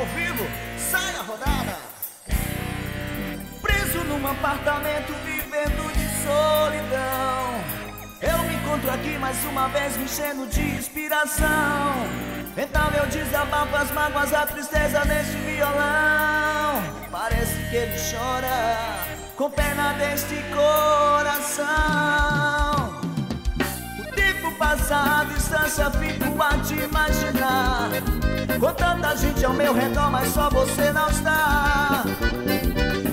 ao vivo, sai a rodada. Preso num apartamento vivendo de solidão. Eu me encontro aqui mais uma vez me enchendo de inspiração. Então eu desabafo as mágoas, a tristeza neste violão. Parece que ele chora com pena deste coração. Passa, a distância fico a te imaginar. Com tanta gente ao meu redor, mas só você não está.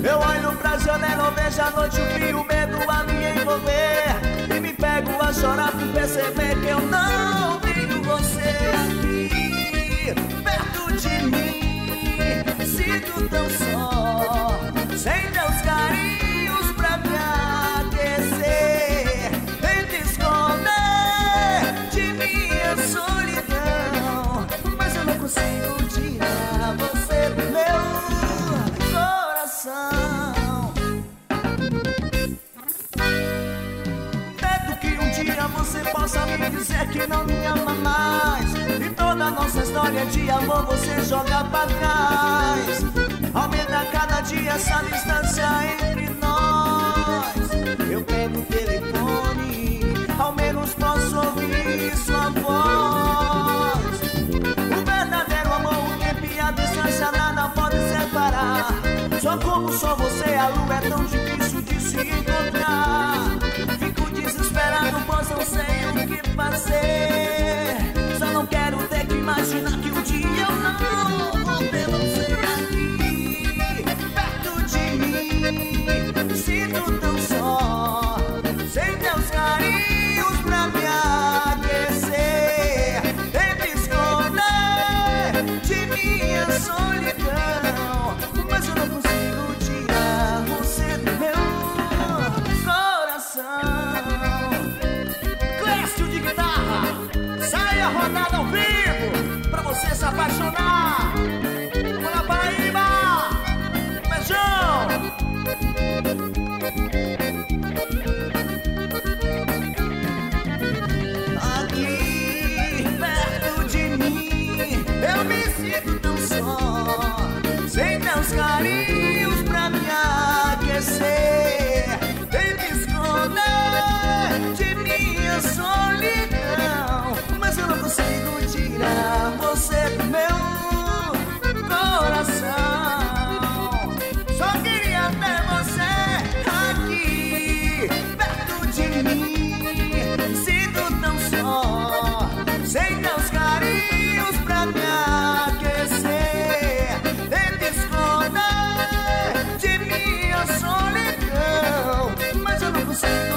Eu olho pra janela, vejo a noite, o frio, o medo a me envolver. E me pego a chorar por perceber que coração. Tento que um dia você possa me dizer que não me ama mais. E toda nossa história de amor você joga pra trás. Aumenta cada dia essa distância entre Só você, a lua é tão difícil rodada ao vivo pra você se apaixonar. songs.